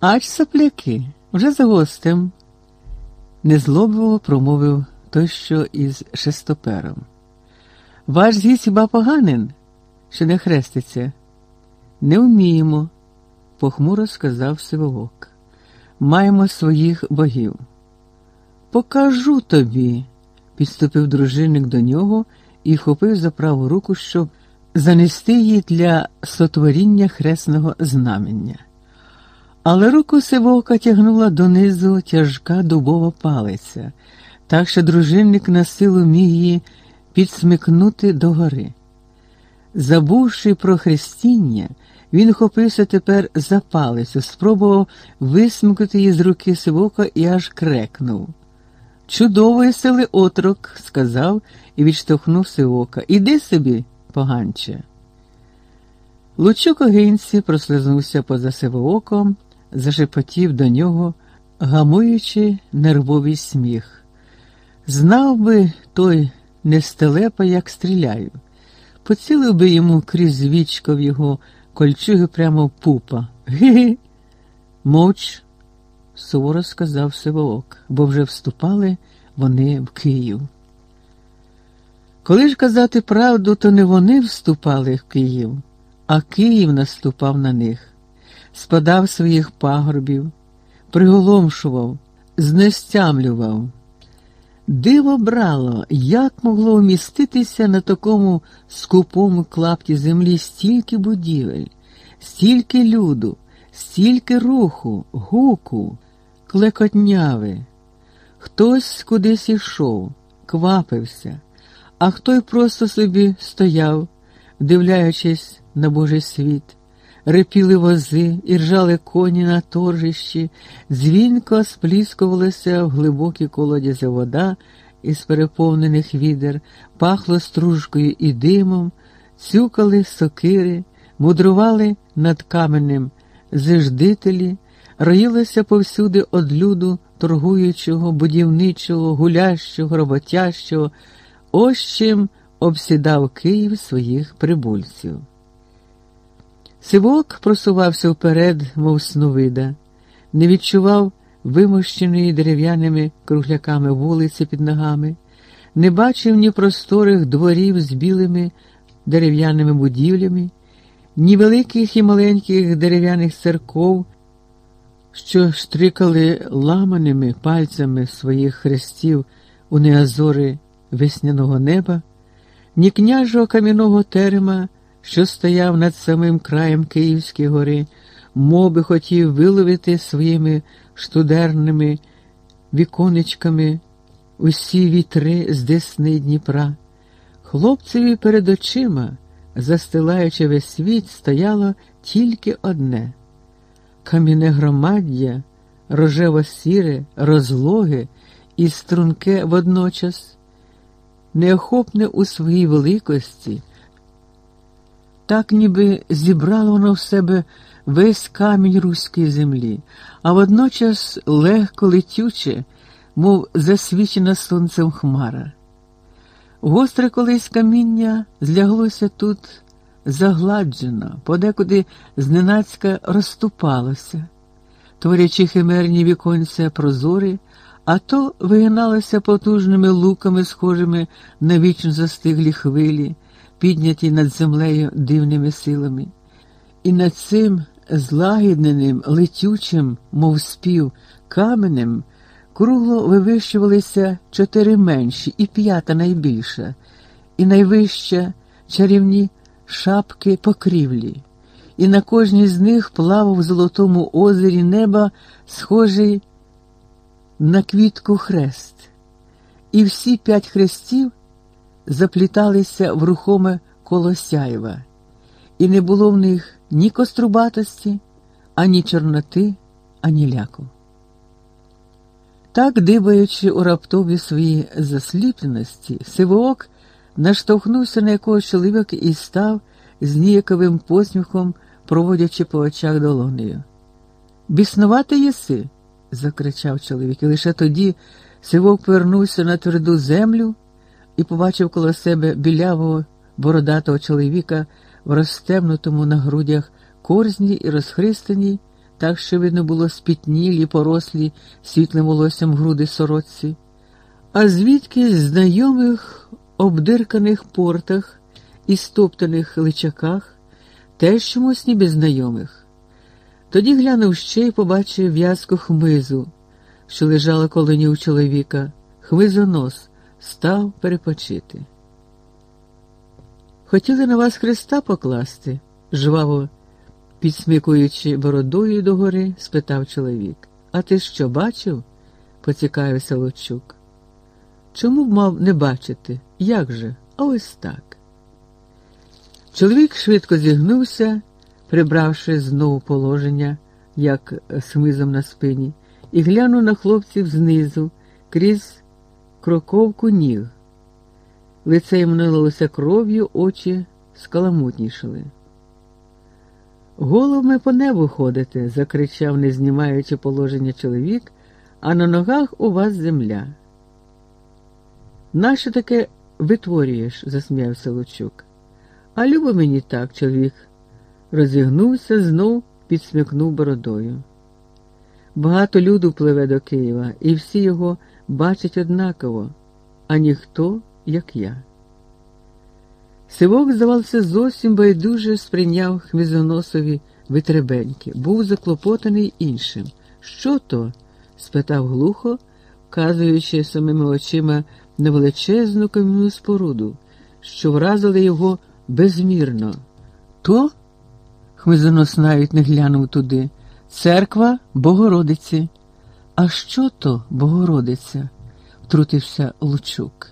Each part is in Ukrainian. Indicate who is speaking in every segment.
Speaker 1: Ач сопляки, вже за гостем, незлобливо промовив той, що із шестопером. Ваш з'їзд хіба поганин, що не хреститься? Не вміємо, похмуро сказав Сивовок. Маємо своїх богів. Покажу тобі, підступив дружинник до нього і хопив за праву руку, щоб занести її для сотворіння хресного знамення. Але руку Сивока тягнула донизу тяжка дубова палиця, так що дружинник на силу міг її підсмикнути догори. Забувши про хрестіння, він хопився тепер за палицю, спробував висмикнути її з руки Сивока і аж крекнув. Чудової сили отрок, сказав і відштовхнув Сивока. Іди собі, поганче. Лучук огинці прослизнувся поза Сивооком, зашепотів до нього, гамуючи нервовий сміх. Знав би той нестелепа, як стріляю, поцілив би йому крізь вічко в його кольчуги прямо в пупа. Гі-гі. Мовч, суворо сказав Сивоок, бо вже вступали вони в Київ. Коли ж казати правду, то не вони вступали в Київ, а Київ наступав на них, спадав своїх пагорбів, приголомшував, знестямлював. Диво брало, як могло вміститися на такому скупому клапті землі стільки будівель, стільки люду, стільки руху, гуку, клекотняви. Хтось кудись ішов, квапився, а хто й просто собі стояв, вдивляючись на Божий світ. Репіли вози і ржали коні на торжищі, дзвінко спліскувалася в глибокій колодязі вода із переповнених відер, пахло стружкою і димом, цюкали сокири, мудрували над каменем зиждителі, роїлося повсюди од люду торгуючого, будівничого, гулящого, роботящого, ось чим обсідав Київ своїх прибульців. Сивок просувався вперед, мов сновида, не відчував вимощеної дерев'яними кругляками вулиці під ногами, не бачив ні просторих дворів з білими дерев'яними будівлями, ні великих і маленьких дерев'яних церков, що штрикали ламаними пальцями своїх хрестів у неазори весняного неба, ні княжого кам'яного терема що стояв над самим краєм Київської гори, моби хотів виловити своїми штудерними віконечками усі вітри з десни Дніпра. Хлопцеві перед очима, застилаючи весь світ, стояло тільки одне кам'яне громаддя, рожево сіре, розлоге і струнке водночас, неохопне у своїй великості так ніби зібрало воно в себе весь камінь руської землі, а водночас легко летюче, мов засвічена сонцем хмара. Гостре колись каміння зляглося тут загладжено, подекуди зненацька розступалося, творячи химерні віконця прозори, а то вигиналося потужними луками, схожими на вічно застиглі хвилі підняті над землею дивними силами, і над цим злагідненим, летючим, мов спів, каменем, кругло вивищувалися чотири менші і п'ята найбільша, і найвища чарівні шапки покрівлі, і на кожній з них плавав в золотому озері неба, схожий на квітку хрест. І всі п'ять хрестів запліталися в рухоме коло сяєва, і не було в них ні кострубатості, ані чорноти, ані ляку. Так, дибаючи у раптові свої засліпленості, Сивоок наштовхнувся на якогось чоловіка і став з ніяковим посміхом, проводячи по очах долонею. Біснувати єси? закричав чоловік, і лише тоді Сивок повернувся на тверду землю і побачив коло себе білявого бородатого чоловіка в розтемнутому на грудях корзні і розхристаній, так що видно було спітнілі, порослі світлим волоссям груди сорочці, а звідки знайомих обдирканих портах і стоптаних личаках, теж чомусь ніби знайомих. Тоді глянув ще й побачив в'язку хмизу, що лежала коло у чоловіка, хмизонос, став перепочити. Хотіли на вас Христа покласти? жваво підсмикуючи бородою догори, спитав чоловік. А ти що бачив? поцікавився Лучук. Чому б мав не бачити? Як же? А ось так. Чоловік швидко зігнувся, прибравши знову положення, як смизом на спині, і глянув на хлопців знизу, крізь кроковку ніг. Лице йому налилося кров'ю, очі скаламутнішали. Головами по небу ходите, закричав, не знімаючи положення чоловік, а на ногах у вас земля. Нащо таке витворюєш? засміявся Лучук. А любо мені так, чоловік. Розігнувся, знов підсмикнув бородою. Багато люду пливе до Києва, і всі його бачать однаково, а ніхто, як я. Сивок, здавався, зовсім байдуже сприйняв хмізоносові витребеньки, був заклопотаний іншим. Що то? спитав глухо, вказуючи самими очима на величезну кам'яну споруду, що вразили його безмірно. То? Хмизонос навіть не глянув туди. Церква Богородиці. А що то, Богородиця? втрутився Лучук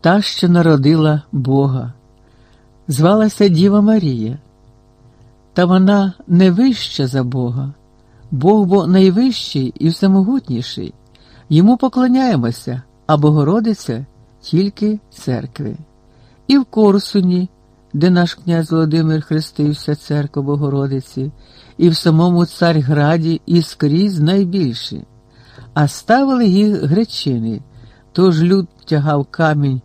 Speaker 1: та, що народила Бога. Звалася Діва Марія, та вона не вища за Бога, Бог бо найвищий і всемогутніший. Йому поклоняємося, а Богородиця тільки церкви. І в Корсуні, де наш князь Володимир хрестився церкву Богородиці, і в самому Царграді і скрізь найбільші, а ставили їх гречини, тож люд тягав камінь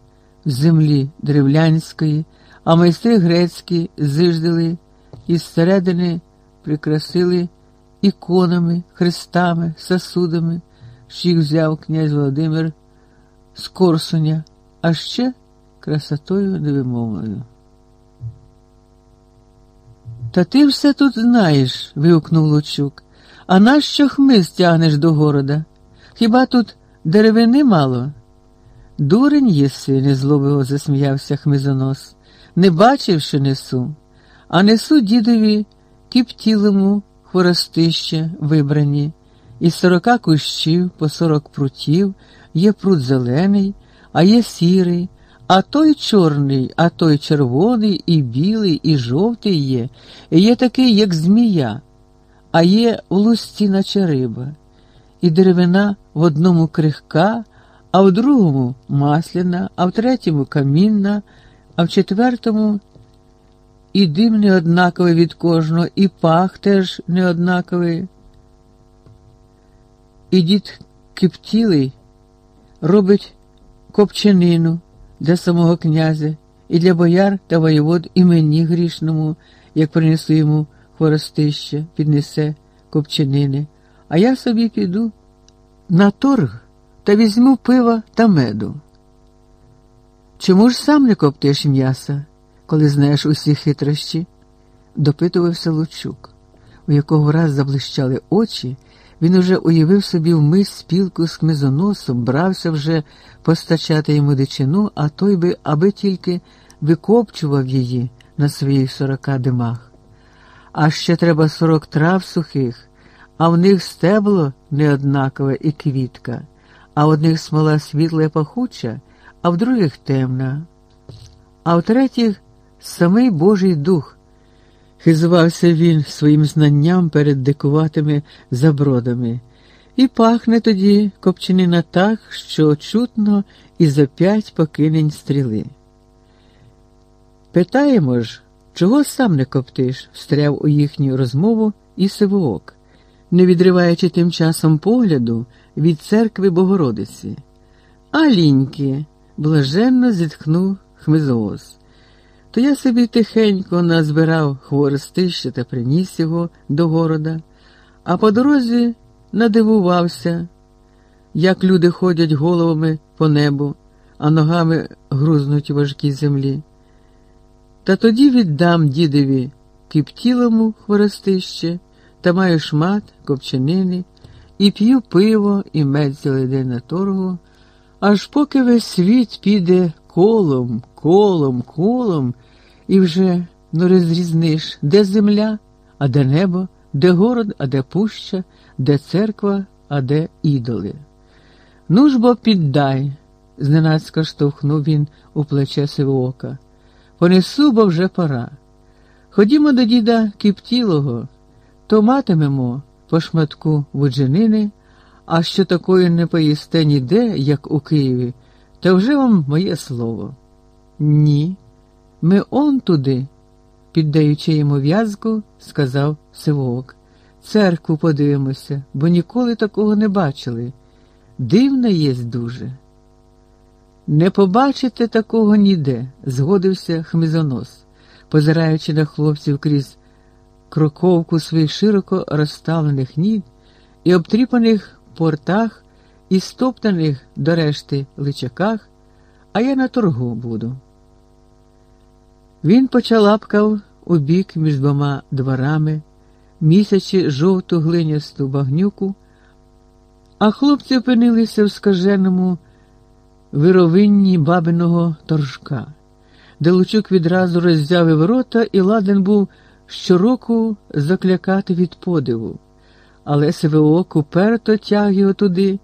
Speaker 1: з землі древлянської, а майстри грецькі зиждали і зсередини прикрасили іконами, хрестами, сосудами, що їх взяв князь Володимир з Корсуня, а ще красотою невимовною. Та ти все тут знаєш, вигукнув Лучук. А нащо хмиз тягнеш до города? Хіба тут деревини мало? Дурень єси, незлобиво засміявся хмизонос. Не бачив, що несу, а несу дідові кіптілому хворостище вибрані, із сорока кущів по сорок прутів, є прут зелений, а є сірий, а той чорний, а той червоний, і білий, і жовтий є, є такий, як змія, а є в лусті, наче риба, і деревина в одному крихка а в другому масляна, а в третьому камінна, а в четвертому і дим неоднаковий від кожного, і пах теж неоднаковий. І дід киптілий робить копчанину для самого князя, і для бояр та воєвод і мені грішному, як принесу йому хворостище, піднесе копчанини, а я собі піду на торг та візьму пива та меду. Чому ж сам не коптиш м'яса, коли знаєш усі хитрощі? допитувався Лучук, у якого раз заблищали очі, він уже уявив собі вмить спілку з кмизоносом, брався вже постачати йому дичину, а той би аби тільки викопчував її на своїх сорока димах. А ще треба сорок трав сухих, а в них стебло неоднакове і квітка а в одних смола світла і пахуча, а в других темна, а в третіх самий Божий дух. Хизувався він своїм знанням перед дикуватими забродами, і пахне тоді копчинина так, що чутно і за п'ять покинень стріли. Питаємо ж, чого сам не коптиш, встряв у їхню розмову і сивоок, не відриваючи тим часом погляду від церкви Богородиці. А ліньки, блаженно зітхнув хмизоос. То я собі тихенько назбирав хворостище та приніс його до города, а по дорозі надивувався, як люди ходять головами по небу, а ногами грузнуть у важкій землі. Та тоді віддам дідові киптілому хворостище та маю шмат копченини і п'ю пиво і мед цілий день на торгу, аж поки весь світ піде колом, колом, колом, і вже не розрізниш, де земля, а де небо, де город, а де пуща, де церква, а де ідоли. Ну ж бо піддай, зненацька штовхнув він у плече сивоока. Понесу, бо вже пора. Ходімо до діда Кіптілого, то матимемо по шматку вудженини, а що такої не поїсте ніде, як у Києві, то вже вам моє слово. Ні, ми он туди, піддаючи йому в'язку, сказав Сивок. Церкву подивимося, бо ніколи такого не бачили. Дивно єсть дуже. Не побачите такого ніде, згодився хмизонос, позираючи на хлопців крізь кроковку своїх широко розставлених ніг і обтріпаних портах і стоптаних до решти личаках, а я на торгу буду. Він почалапкав у бік між двома дворами, місячи жовту глинясту багнюку, а хлопці опинилися в скаженому вировинні бабиного торжка, де Лучук відразу роззявив рота і ладен був щороку заклякати від подиву, але Сивоок уперто тяг його туди,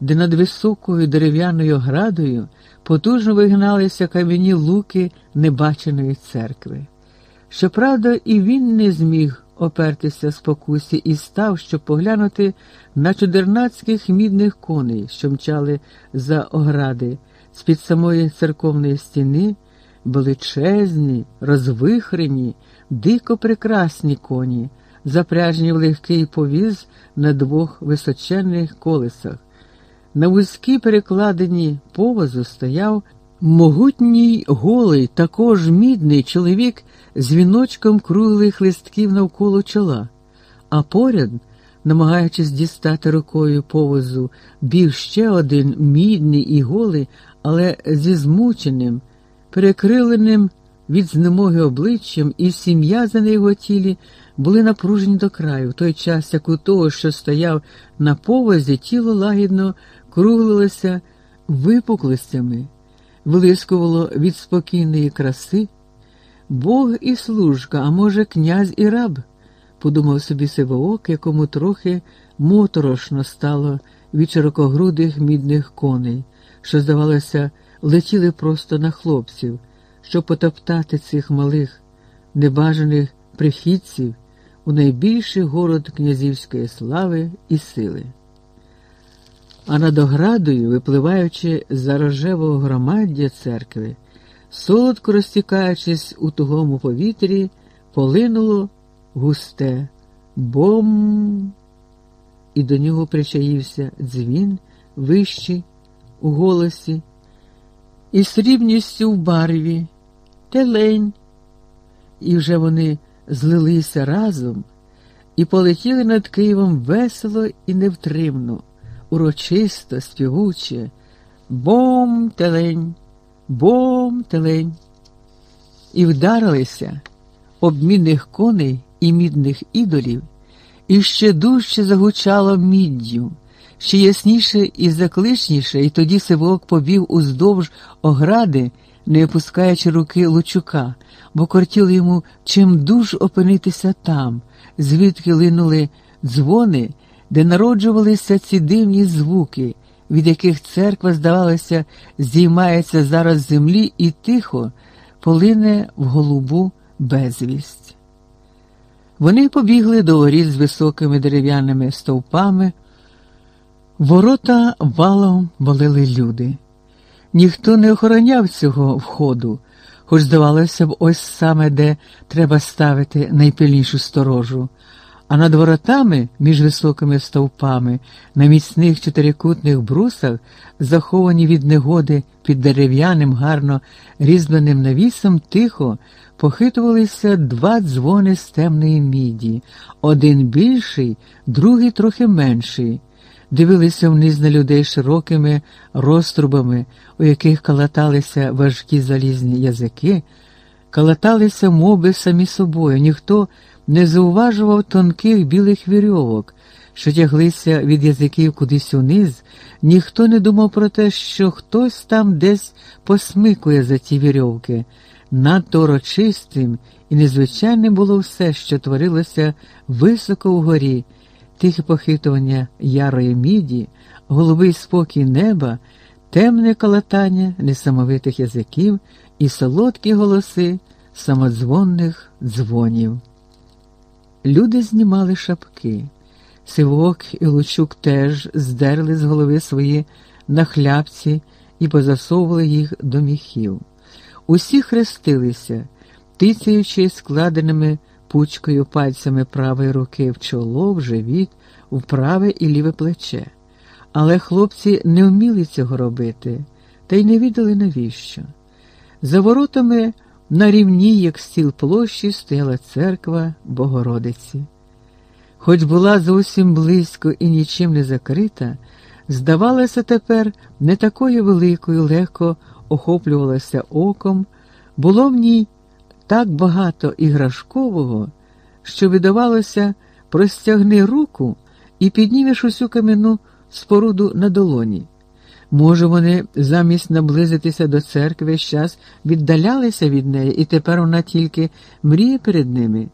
Speaker 1: де над високою дерев'яною градою потужно вигналися кам'яні луки небаченої церкви. Щоправда, і він не зміг опертися спокусі і став, щоб поглянути на чудернацьких мідних коней, що мчали за огради, з-під самої церковної стіни, величезні, розвихрені, дико прекрасні коні, запряжені в легкий повіз на двох височенних колесах. На вузькій перекладині повозу стояв могутній голий, також мідний чоловік з віночком круглих листків навколо чола, а поряд, намагаючись дістати рукою повозу, біг ще один мідний і голий, але зі змученим, перекриленим від знемоги обличчям, і всі м'язи на його тілі були напружені до краю, в той час, як у того, що стояв на повозі, тіло лагідно круглилося випуклостями, вилискувало від спокійної краси. Бог і служка, а може, князь і раб, подумав собі Сивоок, якому трохи моторошно стало від широкогрудих мідних коней, що, здавалося, летіли просто на хлопців, щоб потоптати цих малих, небажаних прихідців у найбільший город князівської слави і сили. А над оградою, випливаючи за рожевого громаддя церкви, солодко розтікаючись у тугому повітрі, полинуло густе бом, і до нього причаївся дзвін вищий у голосі, і срібністю в барві, телень, і вже вони злилися разом і полетіли над Києвом весело і невтримно, урочисто, співуче, бом телень, бом телень, і вдарилися обмінних коней і мідних ідолів, і ще дужче загучало міддю ще ясніше і закличніше, і тоді Сивок побів уздовж огради, не опускаючи руки Лучука, бо кортіло йому чим дуж опинитися там, звідки линули дзвони, де народжувалися ці дивні звуки, від яких церква, здавалося, здіймається зараз землі і тихо полине в голубу безвість. Вони побігли до воріт з високими дерев'яними стовпами. Ворота валом валили люди. Ніхто не охороняв цього входу, хоч, здавалося б, ось саме де треба ставити найпильнішу сторожу, а над воротами між високими стовпами на міцних чотирикутних брусах, заховані від негоди під дерев'яним, гарно різьбленим навісом, тихо похитувалися два дзвони з темної міді, один більший, другий трохи менший. Дивилися вниз на людей широкими розтрубами, у яких калаталися важкі залізні язики, калаталися моби самі собою. Ніхто не зауважував тонких білих вірьовок, що тяглися від язиків кудись униз, ніхто не думав про те, що хтось там десь посмикує за ті вірьовки. Надто урочистим і незвичайним було все, що творилося високо вгорі, тихе похитування ярої міді, голубий спокій неба, темне калатання несамовитих язиків і солодкі голоси самодзвонних дзвонів. Люди знімали шапки. Сивок і Лучук теж здерли з голови свої нахляпці і позасовували їх до міхів. Усі хрестилися, тицяючи складеними пучкою пальцями правої руки в чоло, в живіт, в праве і ліве плече. Але хлопці не вміли цього робити, та й не відали навіщо. За воротами на рівні, як стіл площі, стояла церква Богородиці. Хоч була зовсім близько і нічим не закрита, здавалася тепер не такою великою, легко охоплювалася оком, було в ній так багато іграшкового, що видавалося, простягни руку і піднімеш усю кам'яну споруду на долоні. Може, вони замість наблизитися до церкви час віддалялися від неї, і тепер вона тільки мріє перед ними.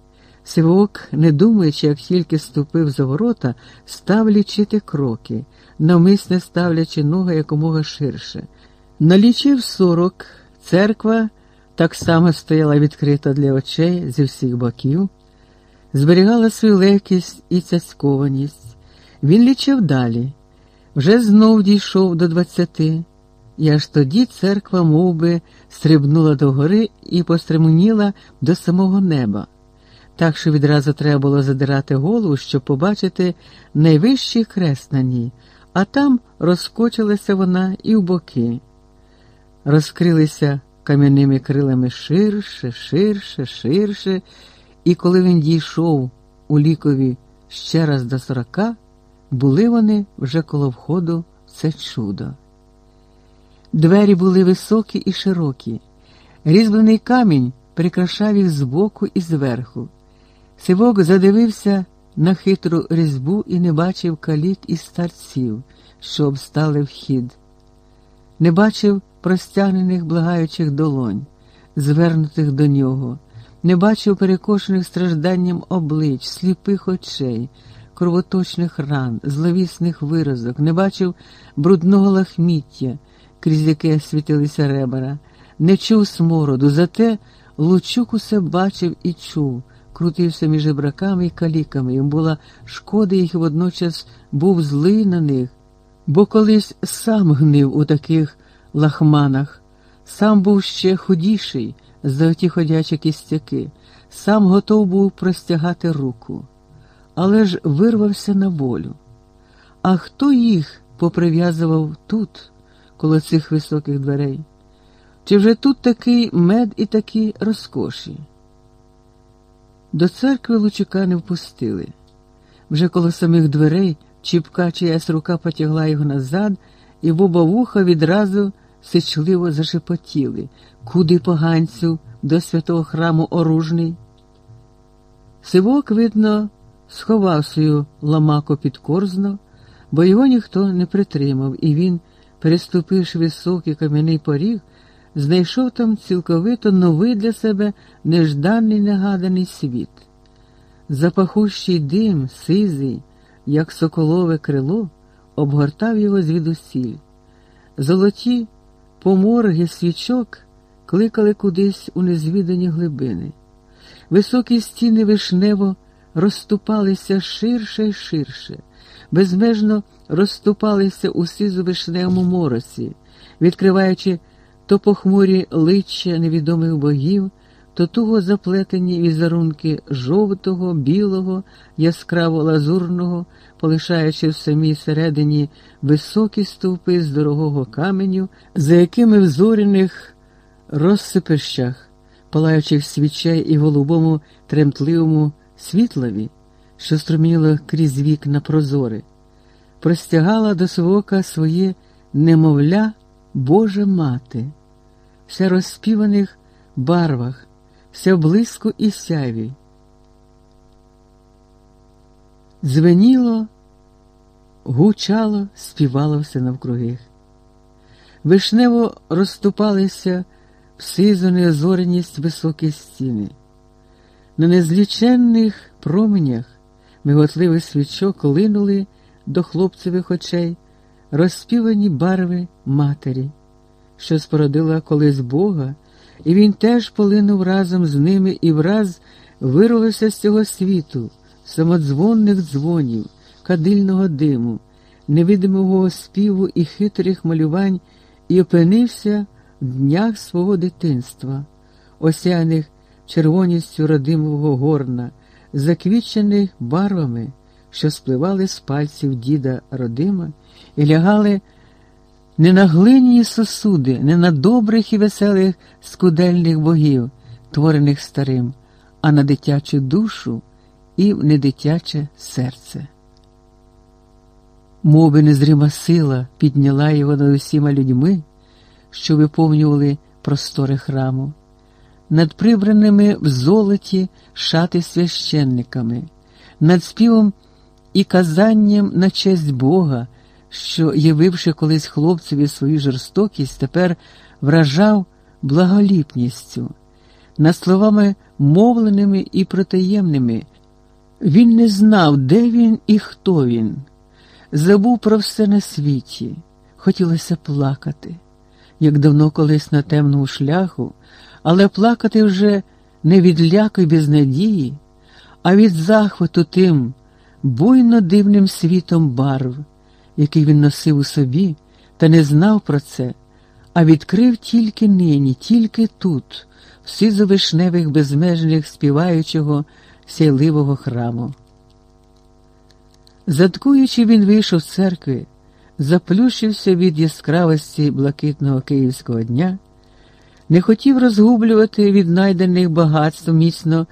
Speaker 1: Сивок, не думаючи, як тільки ступив за ворота, став лічити кроки, навмисне ставлячи ноги якомога ширше. Налічив сорок, церква так само стояла відкрита для очей зі всіх боків, зберігала свою легкість і цяцькованість. Він лічив далі. Вже знов дійшов до двадцяти, і аж тоді церква мов би, стрибнула до гори і постремоніла до самого неба, так що відразу треба було задирати голову, щоб побачити найвищий хрест на ній, а там розкочилася вона і в боки. Розкрилися кам'яними крилами ширше, ширше, ширше, і коли він дійшов у лікові ще раз до сорока. Були вони вже коло входу в це чудо. Двері були високі і широкі, різьблений камінь прикрашав їх збоку і зверху. Сивок задивився на хитру різьбу і не бачив каліт і старців, що обстали вхід, не бачив простягнених благаючих долонь, звернутих до нього, не бачив перекошених стражданням облич, сліпих очей кровоточних ран, зловісних виразок, не бачив брудного лахміття, крізь яке світилися ребера, не чув смороду, зате Лучук усе бачив і чув, крутився між жебраками і каліками. Їм була шкода їх водночас був злий на них, бо колись сам гнив у таких лахманах, сам був ще худіший за оті ходячі кістяки, сам готов був простягати руку але ж вирвався на волю. А хто їх поприв'язував тут, коло цих високих дверей? Чи вже тут такий мед і такі розкоші? До церкви Лучука не впустили. Вже коло самих дверей чіпка чиясь рука потягла його назад, і в оба вуха відразу сичливо зашепотіли, куди поганцю до святого храму оружний. Сивок, видно, сховав свою ламаку під корзно, бо його ніхто не притримав, і він, переступивши високий кам'яний поріг, знайшов там цілковито новий для себе нежданий негаданий світ. Запахущий дим, сизий, як соколове крило, обгортав його звідусіль. Золоті поморги свічок кликали кудись у незвідані глибини. Високі стіни вишнево розступалися ширше й ширше, безмежно розступалися у сизу вишневому моросі, відкриваючи то похмурі личчя невідомих богів, то туго заплетені візерунки жовтого, білого, яскраво лазурного, полишаючи в самій середині високі стовпи з дорогого каменю, за якими в зоряних розсипищах, палаючих свічей і голубому тремтливому світлові, що струміло крізь вікна прозори, простягала до свого своє немовля Божа мати, вся розспіваних барвах, вся блиску і сяві. Дзвеніло, гучало, співало все навкруги. Вишнево розступалися в сизу неозореність високі стіни. На незліченних променях миготливих свічок линули до хлопцевих очей розспівані барви матері, що спородила колись Бога, і він теж полинув разом з ними і враз вирвався з цього світу, самодзвонних дзвонів, кадильного диму, невидимого співу і хитрих малювань, і опинився в днях свого дитинства, осяяних червоністю родимого горна, заквічених барвами, що спливали з пальців діда родима і лягали не на глиняні сосуди, не на добрих і веселих скудельних богів, творених старим, а на дитячу душу і в недитяче серце. Мови незрима сила підняла його над усіма людьми, що виповнювали простори храму, над прибраними в золоті шати священниками, над співом і казанням на честь Бога що, явивши колись хлопцеві свою жорстокість, тепер вражав благоліпністю, над словами мовленими і протаємними. Він не знав, де він і хто він, забув про все на світі, хотілося плакати, як давно колись на темному шляху, але плакати вже не від ляку й безнадії, а від захвату тим буйно дивним світом барв який він носив у собі, та не знав про це, а відкрив тільки нині, тільки тут, в сизовишневих безмежних співаючого сяйливого храму. Заткуючи, він вийшов з церкви, заплющився від яскравості блакитного київського дня, не хотів розгублювати віднайдених багатств, міцно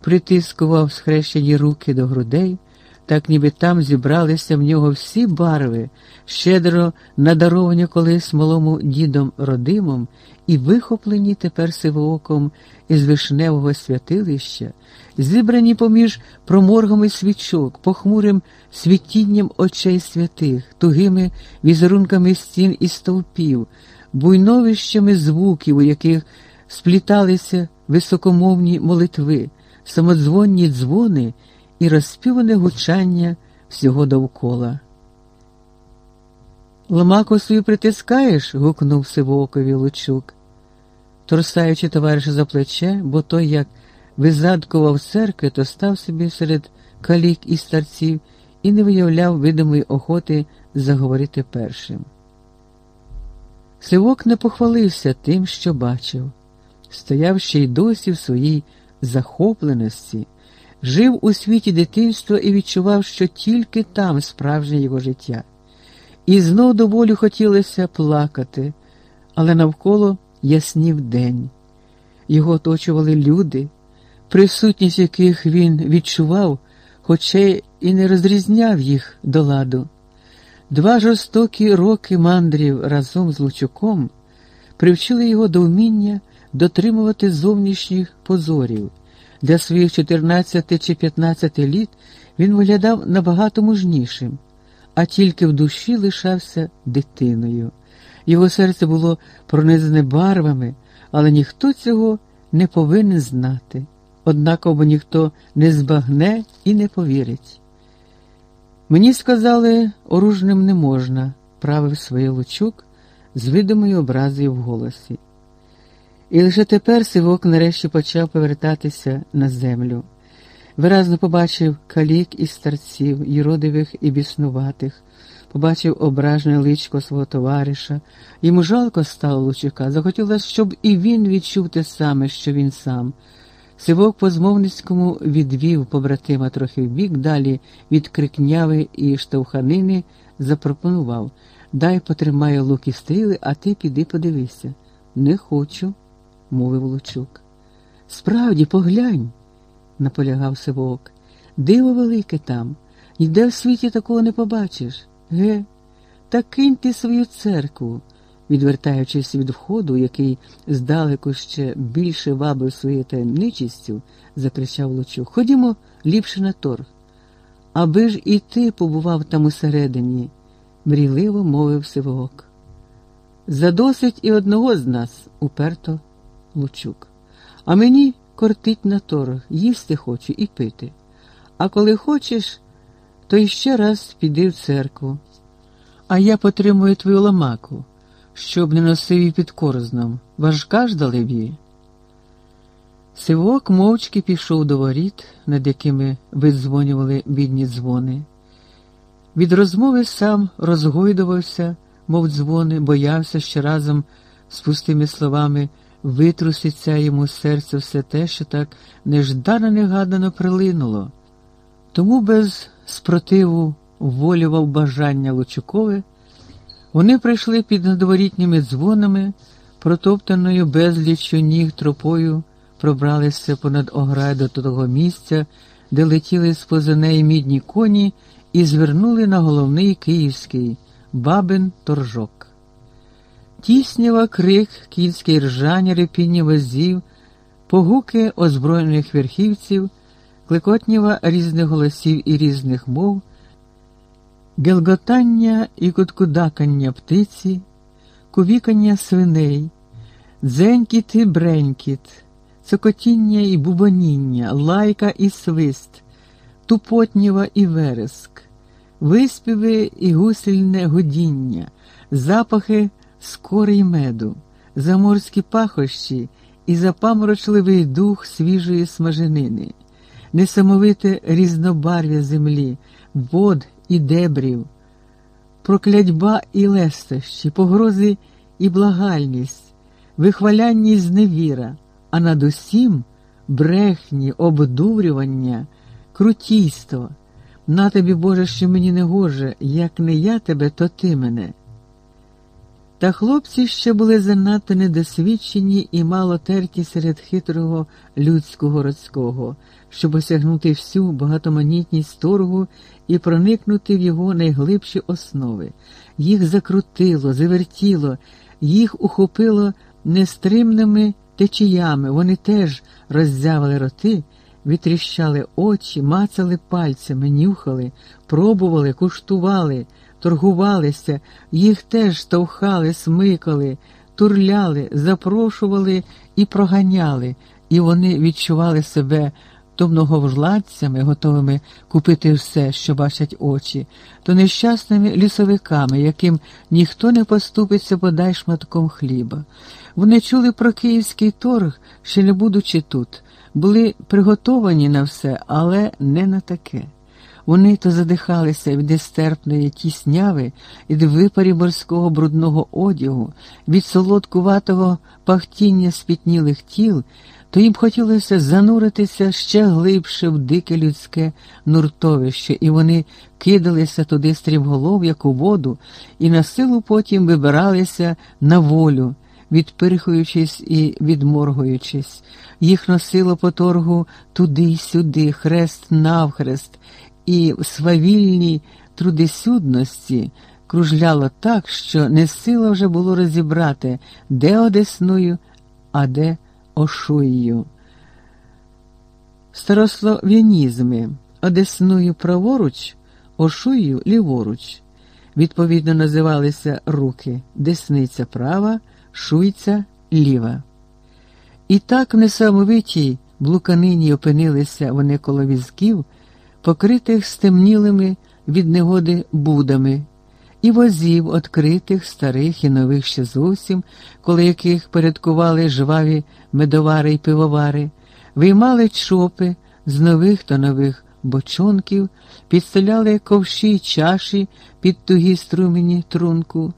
Speaker 1: притискував схрещені руки до грудей так ніби там зібралися в нього всі барви, щедро надаровані колись малому дідом родимом і вихоплені тепер сивооком із вишневого святилища, зібрані поміж проморгами свічок, похмурим світінням очей святих, тугими візерунками стін і стовпів, буйновищами звуків, у яких спліталися високомовні молитви, самодзвонні дзвони і розпіване гучання всього довкола. Ломаку свою притискаєш? гукнув сивоокові Лучук, торсаючи товариша за плече, бо той, як визадкував церкви, то став собі серед калік і старців і не виявляв видимої охоти заговорити першим. Сивок не похвалився тим, що бачив, стояв ще й досі в своїй захопленості жив у світі дитинства і відчував, що тільки там справжнє його життя. І знов до болю хотілося плакати, але навколо яснів день. Його оточували люди, присутність яких він відчував, хоча і не розрізняв їх до ладу. Два жорстокі роки мандрів разом з Лучуком привчили його до вміння дотримувати зовнішніх позорів. Для своїх 14 чи 15 літ він виглядав набагато мужнішим, а тільки в душі лишався дитиною. Його серце було пронизане барвами, але ніхто цього не повинен знати, однаково ніхто не збагне і не повірить. Мені сказали, оружним не можна, правив своє лучук з видимою образою в голосі. І лише тепер сивок нарешті почав повертатися на землю. Виразно побачив калік і старців, юродивих і біснуватих, побачив ображене личко свого товариша. Йому жалко стало Лучука, захотілося, щоб і він відчув те саме, що він сам. Сивок по змовницькому відвів побратима трохи вбік, далі від крикняви і штовханини запропонував Дай потримаю лук і стріли, а ти піди подивися. Не хочу, мовив Лучук. Справді, поглянь, наполягав Сивок. Диво велике там, ніде в світі такого не побачиш. Ге, та кинь ти свою церкву, відвертаючись від входу, який здалеку ще більше вабив своєю таємничістю, закричав Лучук. Ходімо ліпше на торг. Аби ж і ти побував там усередині, мрійливо мовив Сивок. Задосить і одного з нас, уперто Лучук. А мені кортить на торг, їсти хочу і пити. А коли хочеш, то іще раз піди в церкву. А я потримую твою ламаку, щоб не носив її під корзном. Важка ж далебі. Сивок мовчки пішов до воріт, над якими видзвонювали бідні дзвони. Від розмови сам розгойдувався, мов дзвони, боявся, що разом з пустими словами витруситься йому серце все те, що так неждано негадано прилинуло. Тому без спротиву волював бажання Лучукове, вони прийшли під надворітніми дзвонами, протоптаною безліччю ніг тропою, пробралися понад ограду до того місця, де летіли з поза неї мідні коні, і звернули на головний київський бабин торжок. Тіснява крик, кінське ржання, репіння возів, погуки озброєних верхівців клекотніва різних голосів і різних мов, гелготання і куткудакання птиці, кувікання свиней, дзенькіт і бренькіт, цокотіння і бубоніння, лайка і свист, тупотніва і вереск, виспіви і гусельне гудіння, запахи скори й меду, заморські пахощі і запаморочливий дух свіжої смаженини несамовите різнобарв'я землі, вод і дебрів, проклятьба і лестощі, погрози і благальність, вихваляння і зневіра, а над усім брехні, обдурювання, крутійство. На тобі, Боже, що мені не гоже, як не я тебе, то ти мене. Та хлопці ще були занадто недосвідчені і мало терті серед хитрого людського родського, щоб осягнути всю багатоманітність торгу і проникнути в його найглибші основи. Їх закрутило, завертіло, їх ухопило нестримними течіями. Вони теж роззявили роти, вітріщали очі, мацали пальцями, нюхали, пробували, куштували торгувалися, їх теж штовхали, смикали, турляли, запрошували і проганяли, і вони відчували себе то многовладцями, готовими купити все, що бачать очі, то нещасними лісовиками, яким ніхто не поступиться бодай шматком хліба. Вони чули про київський торг, ще не будучи тут, були приготовані на все, але не на таке. Вони то задихалися від нестерпної тісняви, від випарів морського брудного одягу, від солодкуватого пахтіння спітнілих тіл, то їм хотілося зануритися ще глибше в дике людське нуртовище, і вони кидалися туди стрімголов, як у воду, і на силу потім вибиралися на волю. Відпирхуючись і відморгуючись, їх носило по торгу туди й сюди, хрест навхрест, і в свавільній трудесюдності кружляло так, що не сила вже було розібрати, де Одесною, а де Ошуєю. Старослов'янізми Одесною праворуч, Ошуєю ліворуч. Відповідно називалися руки Десниця права, шуйця ліва. І так в несамовитій блуканині опинилися вони коло візків, покритих стемнілими від негоди будами, і возів, відкритих, старих і нових ще зовсім, коли яких порядкували жваві медовари й пивовари, виймали чопи з нових та нових бочонків, підстеляли ковші й чаші під тугі струмені трунку,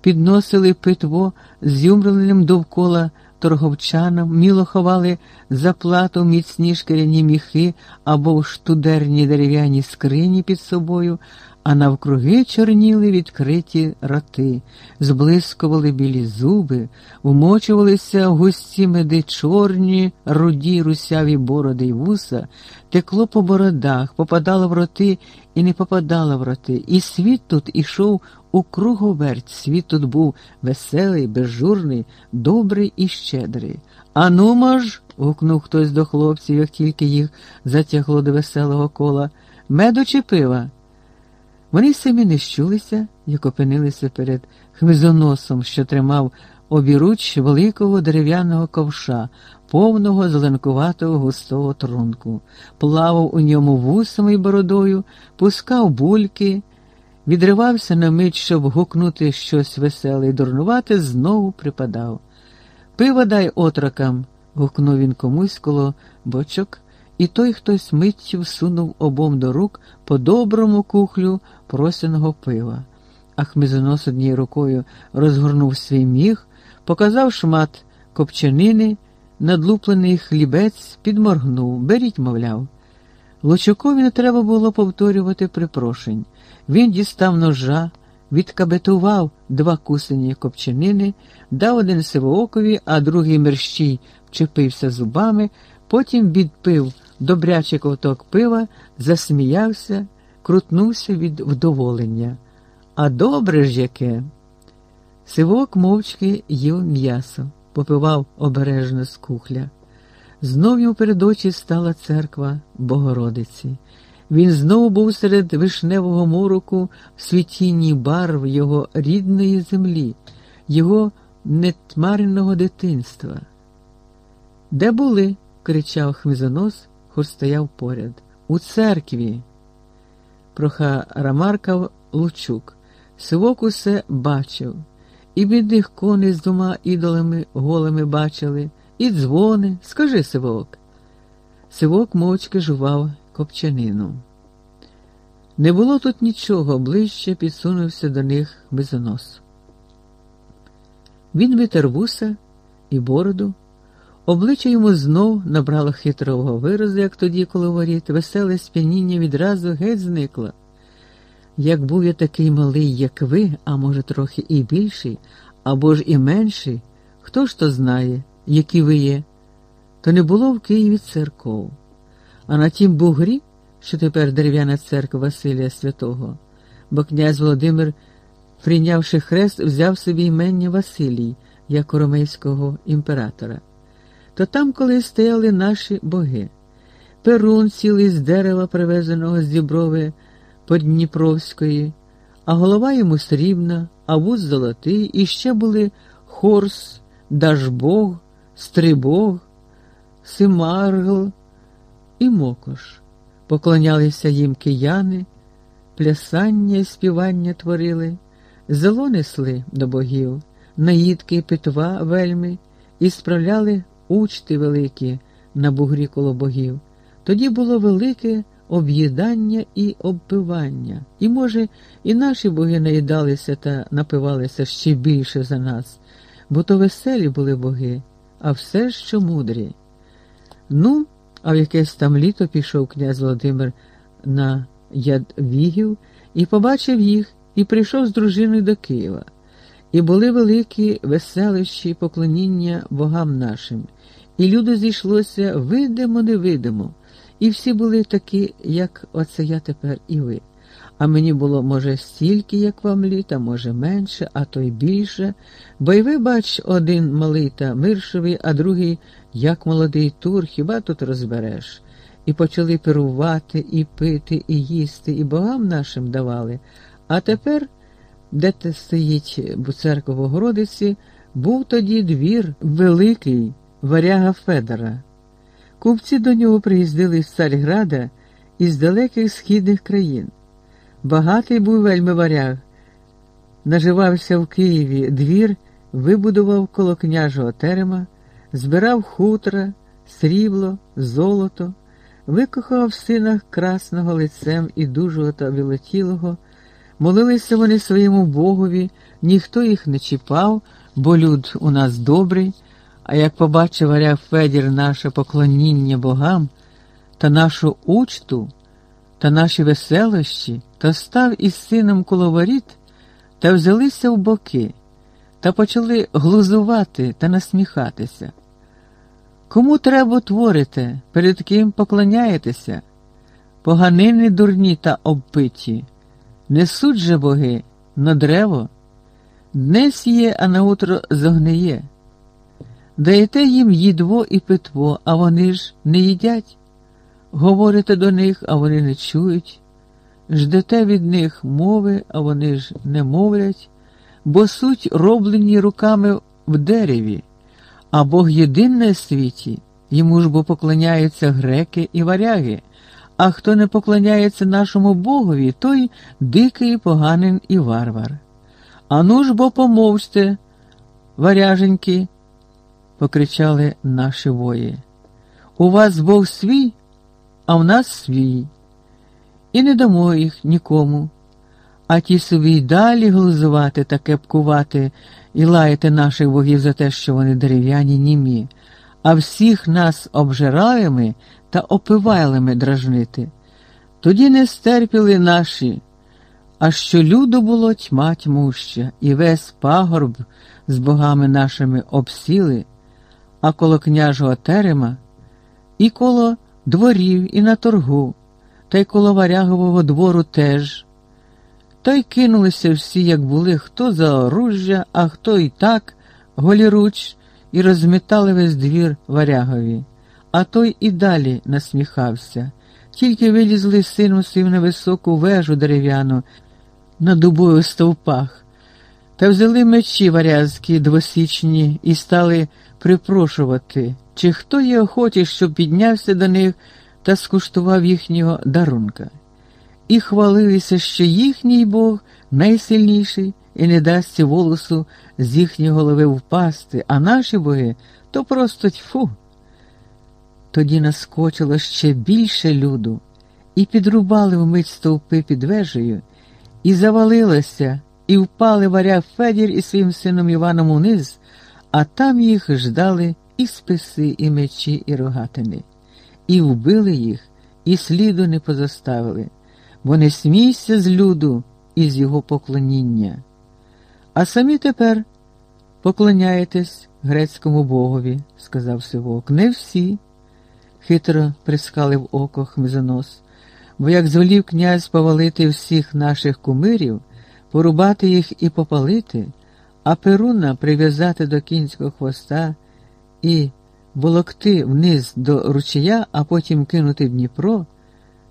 Speaker 1: підносили питво з юмрленим довкола торговчанам, міло ховали заплату міцні шкіряні міхи або в штудерні дерев'яні скрині під собою, а навкруги чорніли відкриті роти, зблискували білі зуби, вмочувалися в густі меди чорні, руді, русяві бороди й вуса, текло по бородах, попадало в роти і не попадало в роти. І світ тут ішов у круговерть, світ тут був веселий, безжурний, добрий і щедрий. Ану мож. гукнув хтось до хлопців, як тільки їх затягло до веселого кола. Меду чи пива? Вони самі не щулися, як опинилися перед хмизоносом, що тримав обіруч великого дерев'яного ковша, повного зеленкуватого густого трунку, плавав у ньому вусами й бородою, пускав бульки, відривався на мить, щоб гукнути щось веселе і дурнувате, знову припадав. Пиво дай отрокам. гукнув він комусь коло бочок і той хтось миттю всунув обом до рук по доброму кухлю просяного пива. А хмизонос однією рукою розгорнув свій міг, показав шмат копчанини, надлуплений хлібець, підморгнув, беріть, мовляв. Лучукові не треба було повторювати припрошень. Він дістав ножа, відкабетував два кусені копчанини, дав один сивоокові, а другий мерщій вчепився зубами, потім відпив добрячий ковток пива, засміявся, крутнувся від вдоволення. А добре ж яке. Сивок мовчки їв м'ясо, попивав обережно з кухля. Знов йому перед очі стала церква Богородиці. Він знову був серед вишневого мороку в світінні барв його рідної землі, його нетмареного дитинства. Де були? кричав хмизонос, хоч стояв поряд. У церкві. Прохарамаркав Лучук. Сивок усе бачив, і бідних коней з двома ідолами голими бачили, і дзвони. Скажи сивок. Сивок мовчки жував копчанину. Не було тут нічого, ближче підсунувся до них безонос. Він витер вуса і бороду. Обличчя йому знов набрало хитрового виразу, як тоді, коли воріт, веселе сп'яніння відразу геть зникло. Як був я такий малий, як ви, а може, трохи і більший, або ж і менший, хто ж то знає, які ви є, то не було в Києві церков. А на тім бугрі, що тепер дерев'яна церква Василія Святого, бо князь Володимир, прийнявши хрест, взяв собі імення Василій, як ромейського імператора то там колись стояли наші боги. Перун цілий з дерева, привезеного з Діброви Подніпровської, а голова йому срібна, а вуз золотий, і ще були Хорс, Дажбог, Стрибог, Симаргл і Мокош. Поклонялися їм кияни, плясання і співання творили, зело несли до богів, наїдки питва вельми і справляли учти великі на бугрі коло богів. Тоді було велике об'їдання і обпивання, і, може, і наші боги наїдалися та напивалися ще більше за нас, бо то веселі були боги, а все що мудрі. Ну, а в якесь там літо пішов князь Володимир на Ядвігів і побачив їх, і прийшов з дружиною до Києва. І були великі веселищі поклоніння богам нашим, і люди зійшлося видимо, невидимо, і всі були такі, як оце я тепер і ви. А мені було, може, стільки, як вам літа, може, менше, а то й більше, бо й ви, бач, один малий та миршовий, а другий, як молодий тур, хіба тут розбереш. І почали пирувати, і пити, і їсти, і богам нашим давали. А тепер де те стоїть церква Богородиці, був тоді двір великий варяга Федора. Купці до нього приїздили з Царграда із далеких східних країн. Багатий був вельми варяг, наживався в Києві двір, вибудував коло княжого терема, збирав хутра, срібло, золото, викохав в синах красного лицем і дужого та білотілого. Молилися вони своєму Богові, ніхто їх не чіпав, бо люд у нас добрий, а як побачив варяг Федір наше поклоніння богам та нашу учту та наші веселощі, то став із сином коло воріт та взялися в боки та почали глузувати та насміхатися. Кому треба творите, перед ким поклоняєтеся? Поганини дурні та обпиті, несуть же боги на древо, днес є, а наутро зогниє. Даєте їм їдво і питво, а вони ж не їдять. Говорите до них, а вони не чують. Ждете від них мови, а вони ж не мовлять, бо суть роблені руками в дереві, а Бог єдиний в світі, йому ж бо поклоняються греки і варяги, а хто не поклоняється нашому Богові, той дикий, поганин і варвар. Ану ж бо помовчте, варяженьки, покричали наші вої. У вас Бог свій, а в нас свій. І не дамо їх нікому. А ті собі й далі глузувати та кепкувати і лаяти наших богів за те, що вони дерев'яні німі, а всіх нас обжиралими та опивайлими дражнити. Тоді не стерпіли наші, а що люду було тьма тьмуща, і весь пагорб з богами нашими обсіли, а коло княжого терема, і коло дворів, і на торгу, та й коло варягового двору теж. Та й кинулися всі, як були, хто за оружжя, а хто і так, голіруч, і розмітали весь двір варягові. А той і далі насміхався. Тільки вилізли сину сив на високу вежу дерев'яну на дубових стовпах, та взяли мечі варязькі двосічні і стали припрошувати, чи хто є охоті, щоб піднявся до них та скуштував їхнього дарунка. І хвалилися, що їхній Бог найсильніший і не дасть волосу з їхньої голови впасти, а наші боги то просто тьфу. Тоді наскочило ще більше люду, і підрубали вмить стовпи під вежею, і завалилося, і впали варяг Федір і своїм сином Іваном униз, а там їх ждали і списи, і мечі, і рогатини, і вбили їх, і сліду не позаставили, бо не смійся з люду і з його поклоніння. А самі тепер поклоняєтесь грецькому богові, сказав Сивок. Не всі, хитро прискалив око хмизонос, бо як звелів князь повалити всіх наших кумирів, порубати їх і попалити, а Перуна прив'язати до кінського хвоста і волокти вниз до ручія, а потім кинути в Дніпро,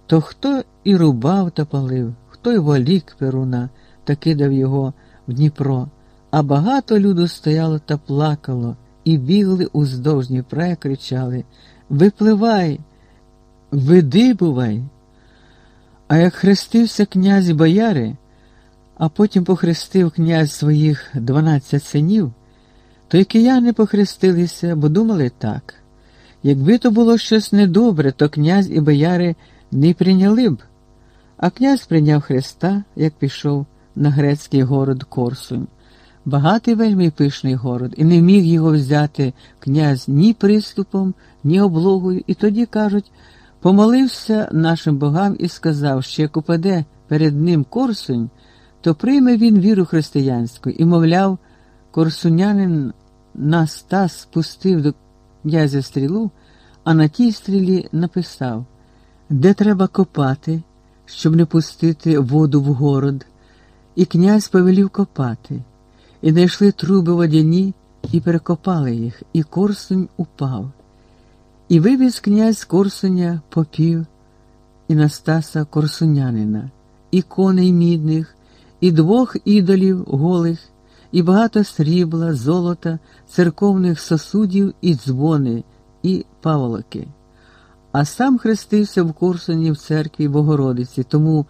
Speaker 1: то хто і рубав та палив, хто й волік Перуна та кидав його в Дніпро, а багато люду стояло та плакало, і бігли уздовж Дніпра і кричали Випливай, видибувай. А як хрестився князь бояри, а потім похрестив князь своїх дванадцять синів, то й кияни похрестилися, бо думали так. Якби то було щось недобре, то князь і бояри не прийняли б. А князь прийняв Христа, як пішов на грецький город Корсунь. Багатий вельми пишний город, і не міг його взяти князь ні приступом, ні облогою, і тоді, кажуть, помолився нашим богам і сказав, що як упаде перед ним Корсунь, то прийме він віру християнську і, мовляв, корсунянин на стас спустив до князя стрілу, а на тій стрілі написав, де треба копати, щоб не пустити воду в город, і князь повелів копати, і знайшли труби водяні і перекопали їх, і Корсунь упав. І вивіз князь Корсуня попів і Настаса Корсунянина, і коней мідних, і двох ідолів голих, і багато срібла, золота, церковних сосудів і дзвони, і паволоки. А сам хрестився в Корсуні в церкві Богородиці, тому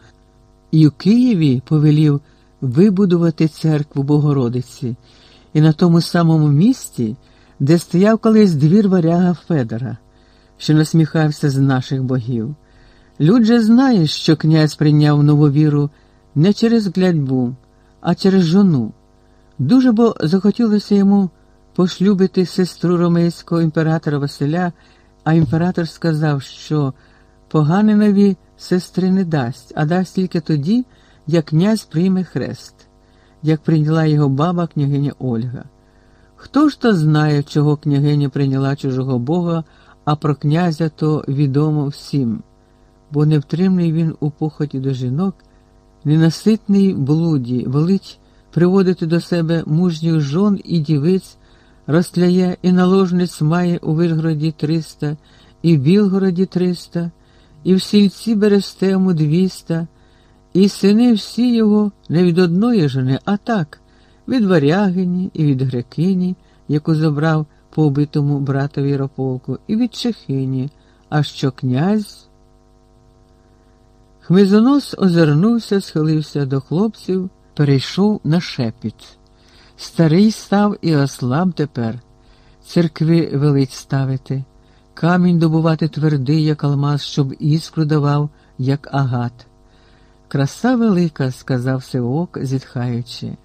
Speaker 1: і у Києві повелів вибудувати церкву Богородиці, і на тому самому місці, де стояв колись двір варяга Федора що насміхався з наших богів. Люд же знає, що князь прийняв нову віру не через глядьбу, а через жону. Дуже бо захотілося йому пошлюбити сестру ромейського імператора Василя, а імператор сказав, що поганинові сестри не дасть, а дасть тільки тоді, як князь прийме хрест, як прийняла його баба княгиня Ольга. Хто ж то знає, чого княгиня прийняла чужого Бога, а про князя то відомо всім, бо невтримний він у поході до жінок, ненаситний блуді, велить приводити до себе мужніх жон і дівиць, розтляє і наложниць має у Вильгороді триста, і в Білгороді триста, і в сільці Берестему двіста, і сини всі його не від одної жени, а так, від варягині і від грекині, яку забрав по убитому братові Ярополку, і від Чехині, а що князь. Хмизонос озирнувся, схилився до хлопців, перейшов на шепіт. Старий став і ослаб тепер, церкви велить ставити, камінь добувати твердий, як алмаз, щоб іскру давав, як агат. Краса велика, сказав Сеок, зітхаючи.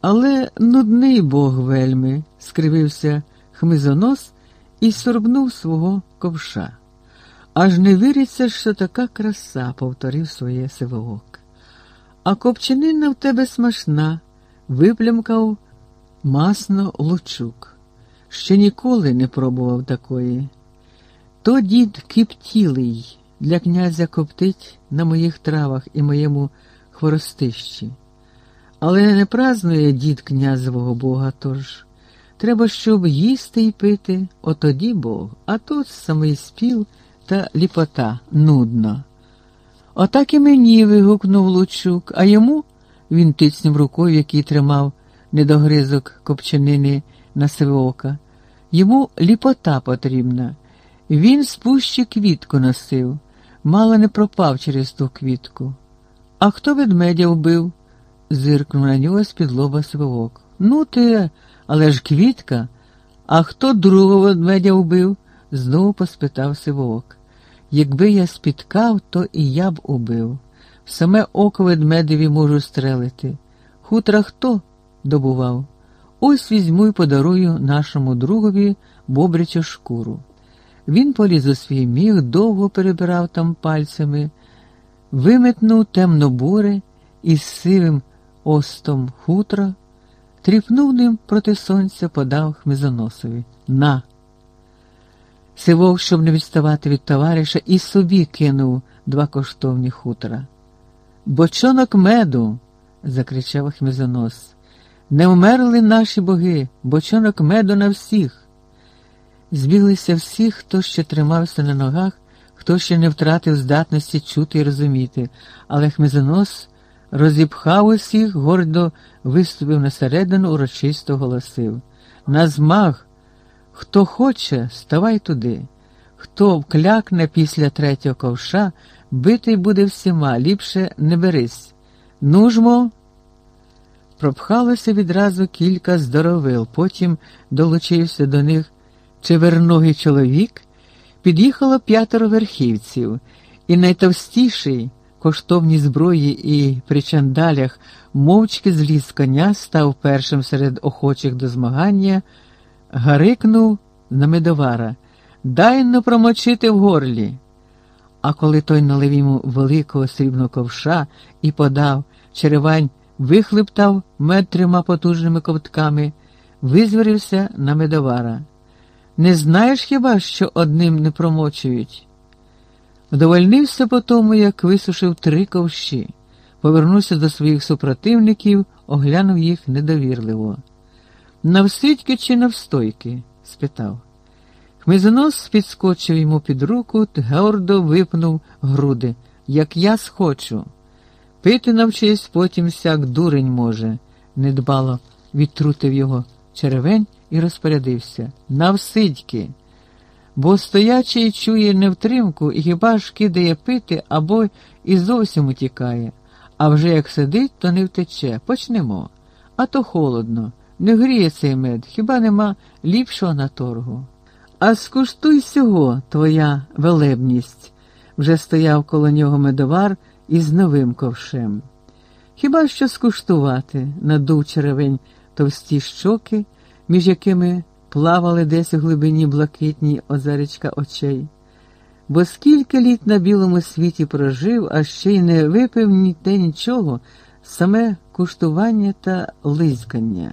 Speaker 1: Але нудний бог вельми, скривився хмизонос і сорбнув свого ковша. Аж не віриться, що така краса, повторив своє Севоок. А копчинина в тебе смачна, виплямкав масно лучук. Ще ніколи не пробував такої. То дід киптілий для князя коптить на моїх травах і моєму хворостищі. Але не празнує дід князевого Бога, тож треба, щоб їсти і пити, отоді Бог, а тут самий спів та ліпота нудно. Отак і мені вигукнув Лучук, а йому він тицнув рукою, який тримав недогризок копчанини на сивока. Йому ліпота потрібна. Він з пущі квітку носив, мало не пропав через ту квітку. А хто ведмедя вбив? зиркнув на нього з-під лоба свивок. Ну, ти, але ж квітка. А хто другого ведмедя вбив? знову поспитав сивок. Якби я спіткав, то і я б убив. В саме око ведмедеві можу стрелити. Хутра хто добував? Ось візьму й подарую нашому другові бобрячу шкуру. Він поліз у свій міг, довго перебирав там пальцями, виметнув темно-буре із сивим остом хутра, тріпнув ним проти сонця, подав хмизоносові. На. Сивов, щоб не відставати від товариша, і собі кинув два коштовні хутра. Бочонок меду. закричав хмизонос. Не вмерли наші боги, бочонок меду на всіх. Збіглися всі, хто ще тримався на ногах, хто ще не втратив здатності чути і розуміти, але хмизонос розіпхав усіх, гордо виступив на середину, урочисто голосив. На змаг, хто хоче, ставай туди. Хто вклякне після третього ковша, битий буде всіма, ліпше не берись. Нужмо. Пропхалося відразу кілька здоровил, потім долучився до них чеверногий чоловік, під'їхало п'ятеро верхівців, і найтовстіший коштовні зброї і при чандалях мовчки зліз коня, став першим серед охочих до змагання, гарикнув на медовара Дай но промочити в горлі. А коли той налив йому великого срібного ковша і подав, черевань вихлептав мед трьома потужними ковтками, визвірився на медовара. Не знаєш хіба, що одним не промочують? Вдовольнився по тому, як висушив три ковші, повернувся до своїх супротивників, оглянув їх недовірливо. Навсидьки чи навстойки? спитав. Хмизонос підскочив йому під руку, гордо випнув груди, як я схочу. Пити навчись, потім всяк дурень може, недбало відтрутив його черевень і розпорядився. Навсидьки бо стоячий чує невтримку і хіба ж кидає пити або і зовсім утікає, а вже як сидить, то не втече. Почнемо. А то холодно, не гріє цей мед, хіба нема ліпшого на торгу. А скуштуй сього, твоя велебність, вже стояв коло нього медовар із новим ковшем. Хіба що скуштувати, надув черевень товсті щоки, між якими плавали десь у глибині блакитні озеречка очей. Бо скільки літ на білому світі прожив, а ще й не випив ні те нічого, саме куштування та лизкання.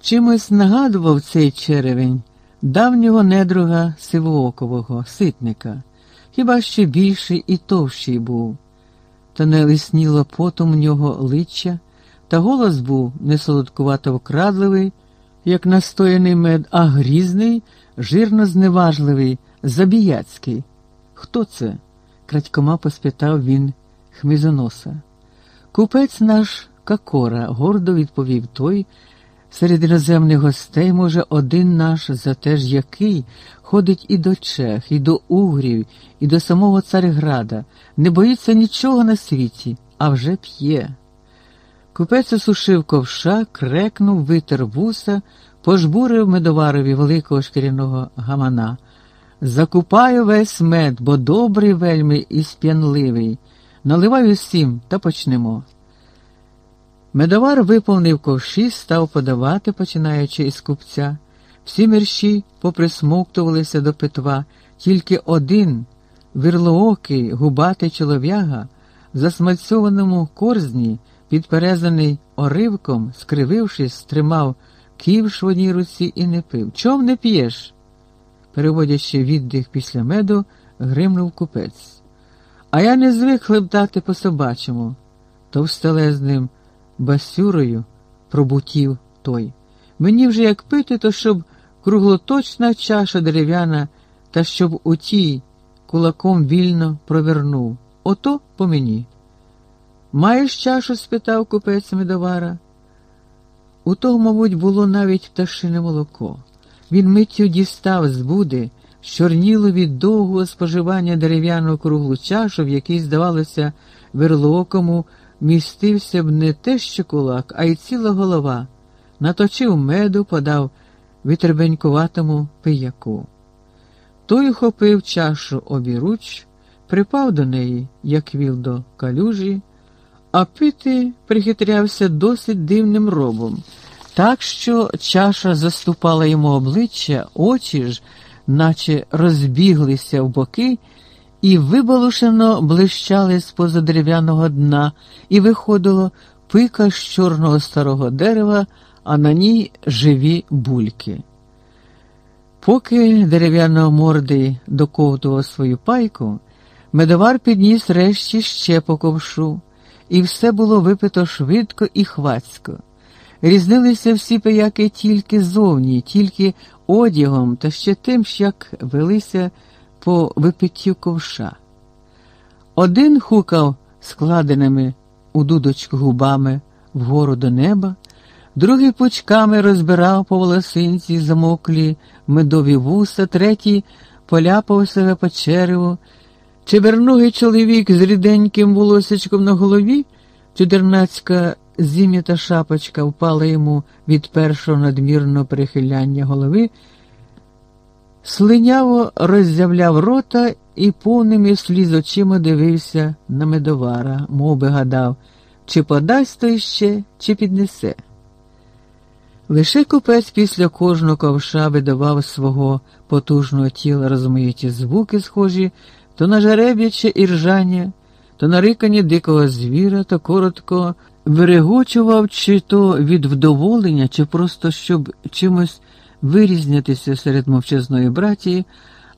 Speaker 1: Чимось нагадував цей черевень давнього недруга сивоокового, ситника, хіба ще більший і товщий був, та не лисніло потом в нього личчя, та голос був не солодкувато вкрадливий, як настояний мед, а грізний, жирно зневажливий, забіяцький. Хто це? крадькома поспитав він хмизоноса. Купець наш Какора, гордо відповів той. Серед іноземних гостей, може, один наш, за те ж який, ходить і до Чех, і до Угрів, і до самого Цареграда, не боїться нічого на світі, а вже п'є. Купець осушив ковша, крекнув, витер вуса, пожбурив медоварові великого шкіряного гамана. Закупаю весь мед, бо добрий вельми і сп'янливий. Наливаю всім та почнемо. Медовар виповнив ковші, став подавати, починаючи із купця. Всі мерщі поприсмоктувалися до питва, тільки один вірлоокий, губатий чолов'яга засмальцьованому корзні, підперезаний оривком, скривившись, тримав ківш в одній руці і не пив. Чом не п'єш? Переводячи віддих після меду, гримнув купець. А я не звик хлебтати по собачому, товстелезним басюрою пробутів той. Мені вже як пити, то щоб круглоточна чаша дерев'яна, та щоб у тій кулаком вільно провернув. Ото по мені. Маєш чашу? спитав купець медовара. У того, мабуть, було навіть пташине молоко. Він миттю дістав з буди, чорніло від довгого споживання дерев'яну круглу чашу, в якій, здавалося, верлоокому містився б не те що кулак, а й ціла голова, наточив меду, подав вітербенькуватому пияку. Той хопив чашу обіруч, припав до неї, як віл до калюжі, а пити прихитрявся досить дивним робом, так що чаша заступала йому обличчя, очі ж, наче розбіглися в боки і вибалушено блищали з поза дерев'яного дна, і виходило пика з чорного старого дерева, а на ній живі бульки. Поки дерев'яно мордий доковтував свою пайку, медовар підніс решті ще по ковшу, і все було випито швидко і хвацько. Різнилися всі пияки тільки зовні, тільки одягом та ще тим, як велися по випиттю ковша. Один хукав складеними у дудочку губами вгору до неба, другий пучками розбирав по волосинці замоклі медові вуса, третій поляпав себе по череву. Чеберногий чоловік з ріденьким волосечком на голові, чудернацька зім'ята шапочка впала йому від першого надмірного перехиляння голови. Слиняво роззявляв рота і повними сліз очима дивився на медовара, мов би гадав, чи подасть той ще, чи піднесе. Лише купець після кожного ковша видавав свого потужного тіла розмиті звуки, схожі то на жереб'яче і ржання, то на рикання дикого звіра, то коротко вирегочував, чи то від вдоволення, чи просто щоб чимось вирізнятися серед мовчазної братії,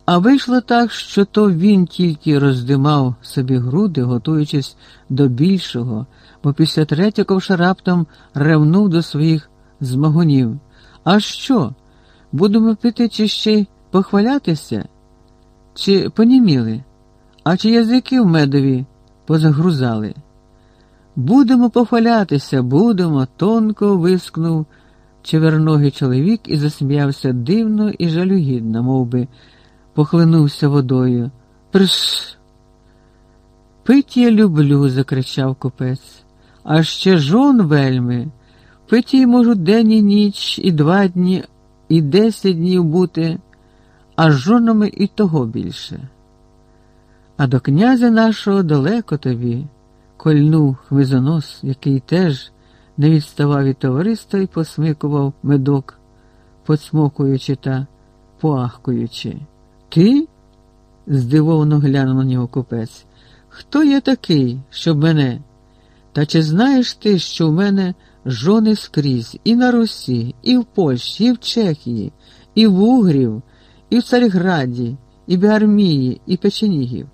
Speaker 1: а вийшло так, що то він тільки роздимав собі груди, готуючись до більшого, бо після третього ковша раптом ревнув до своїх змагунів. А що? Будемо пити, чи ще й похвалятися? Чи поніміли? А чи язики в медові позагрузали? Будемо похвалятися, будемо, тонко вискнув Чеверногий чоловік і засміявся дивно і жалюгідно, мов би похлинувся водою. Прш. Пить я люблю, закричав купець. А ще жон вельми. Пить їй можу день і ніч, і два дні, і десять днів бути, а з жонами і того більше. А до князя нашого далеко тобі, кольнув хмизонос, який теж не відставав від товариства і посмикував медок, поцмокуючи та поахкуючи. Ти? здивовано глянув на нього купець. Хто я такий, щоб мене? Та чи знаєш ти, що в мене жони скрізь і на Русі, і в Польщі, і в Чехії, і в Угрів, і в Царьграді, і в Армії, і Печенігів?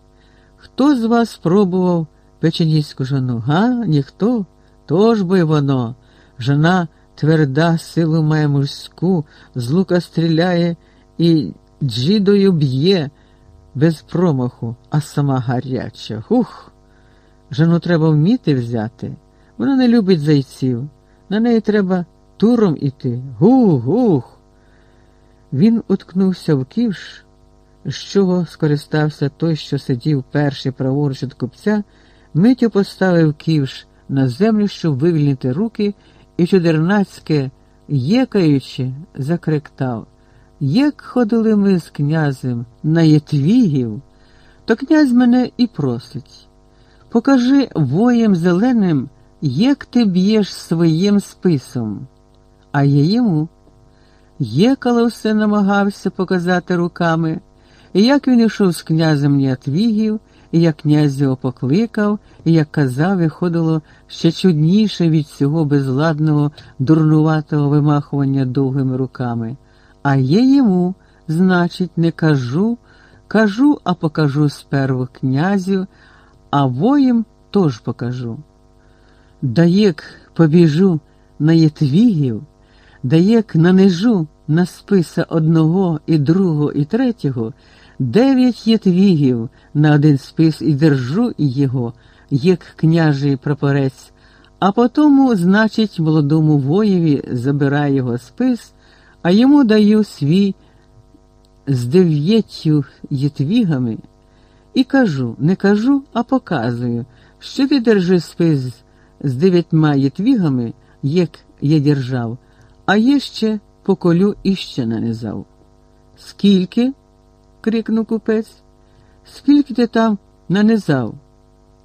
Speaker 1: Хто з вас спробував печенігську жону? Га? Ніхто? Тож би воно. Жона тверда, силу має мужську, з лука стріляє і джидою б'є без промаху, а сама гаряча. Ух! Жену треба вміти взяти. Вона не любить зайців. На неї треба туром іти. Гух-гух. Він уткнувся в ківш, з чого скористався той, що сидів перший праворуч від купця, миттю поставив ківш на землю, щоб вивільнити руки, і чудернацьке, єкаючи, закриктав. Як ходили ми з князем на Єтвігів, то князь мене і просить. Покажи воєм зеленим, як ти б'єш своїм списом. А я йому. Єкало все намагався показати руками, як він ішов з князем Ніатвігів, і як князь його покликав, як казав, виходило ще чудніше від цього безладного, дурнуватого вимахування довгими руками. А я йому, значить, не кажу, кажу, а покажу сперву князю, а воїм тож покажу. Да як побіжу на єтвігів, да як нанижу на списа одного і другого і третього, дев'ять єтвігів на один спис і держу його, як княжий прапорець, а потому, значить, молодому воєві забираю його спис, а йому даю свій з дев'ятью єтвігами. І кажу, не кажу, а показую, що ти держи спис з дев'ятьма єтвігами, як я держав, а є ще поколю іще нанизав. Скільки? крикнув купець. Скільки ти там нанизав?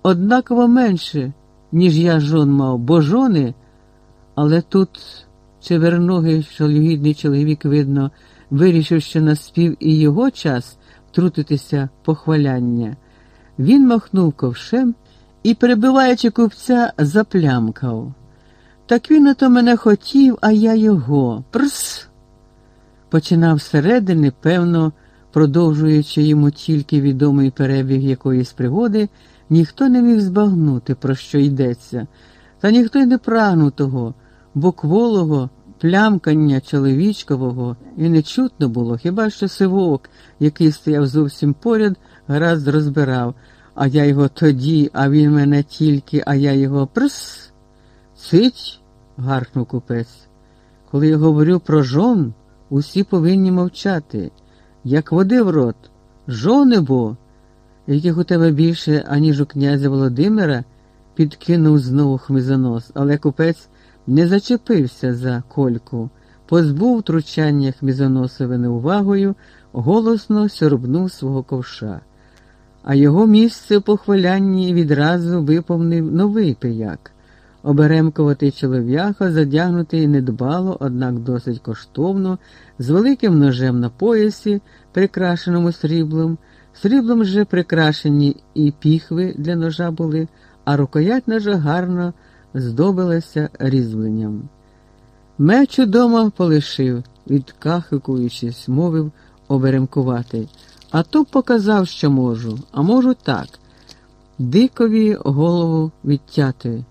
Speaker 1: Однаково менше, ніж я жон мав, бо жони, але тут чеверногий шалюгідний чоловік, видно, вирішив, що наспів і його час втрутитися похваляння. Він махнув ковшем і, перебиваючи купця, заплямкав. Так він ото мене хотів, а я його. Прс. Починав зсередини, певно, продовжуючи йому тільки відомий перебіг якоїсь пригоди, ніхто не міг збагнути, про що йдеться, та ніхто й не прагнув того, бо кволого плямкання чоловічкового і не чутно було, хіба що сивок, який стояв зовсім поряд, гаразд розбирав, а я його тоді, а він мене тільки, а я його прс. Цить, гаркнув купець. Коли я говорю про жон, усі повинні мовчати, як води в рот. Жони бо, яких у тебе більше, аніж у князя Володимира, підкинув знову хмизонос, але купець не зачепився за кольку, позбув втручання хмізоносовини увагою, голосно сьорбнув свого ковша, а його місце у похвалянні відразу виповнив новий пияк. Оберемкуватий чолов'яха, задягнутий недбало, однак досить коштовно, з великим ножем на поясі, прикрашеному сріблом, сріблом же прикрашені і піхви для ножа були, а рукоять ножа гарно здобилася різьбленням. Меч удома полишив, відкахикуючись, мовив оберемкувати, а то показав, що можу, а можу так. Дикові голову відтяти,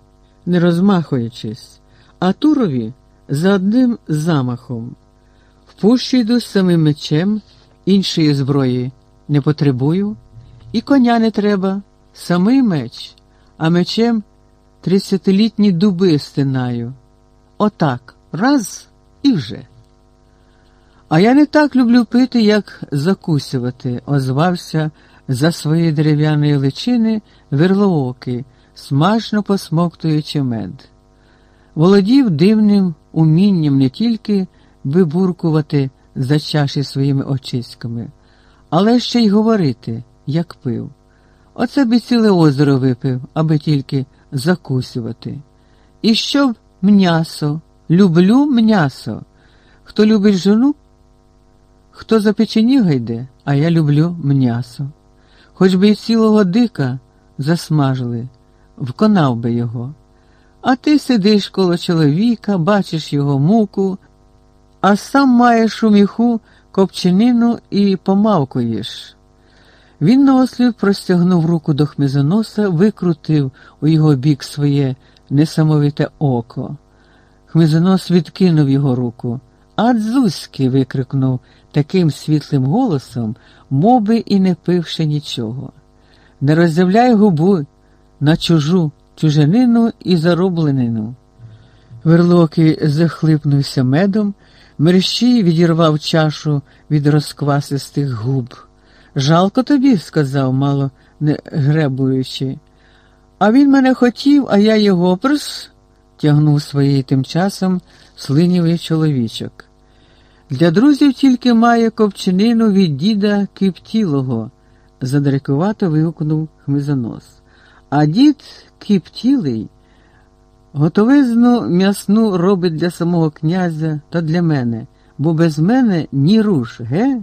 Speaker 1: не розмахуючись, а турові за одним замахом. Впущу йду самим мечем, іншої зброї не потребую, і коня не треба, самий меч, а мечем тридцятилітні дуби стинаю. Отак, раз і вже. А я не так люблю пити, як закусювати, озвався за своєї дерев'яної личини верлооки, смачно посмоктуючи мед. Володів дивним умінням не тільки вибуркувати за чаші своїми очиськами, але ще й говорити, як пив. Оце б і ціле озеро випив, аби тільки закусювати. І щоб м'ясо, люблю м'ясо. Хто любить жону, хто за печеніга йде, а я люблю м'ясо. Хоч би й цілого дика засмажили, вконав би його. А ти сидиш коло чоловіка, бачиш його муку, а сам маєш у міху копченину і помавкуєш. Він наослів простягнув руку до хмизоноса, викрутив у його бік своє несамовите око. Хмизонос відкинув його руку. Адзузьки. викрикнув таким світлим голосом, моби і не пивши нічого. Не роззявляй губу на чужу чужинину і заробленину. Верлокий захлипнувся медом, мерщій відірвав чашу від розквасистих губ. Жалко тобі, сказав, мало не гребуючи. А він мене хотів, а я його прс, тягнув своєю тим часом слинівий чоловічок. Для друзів тільки має ковчинину від діда Киптілого, задрикувато вигукнув хмизонос. А дід Киптілий готовизну м'ясну робить для самого князя та для мене, бо без мене ні руш, ге?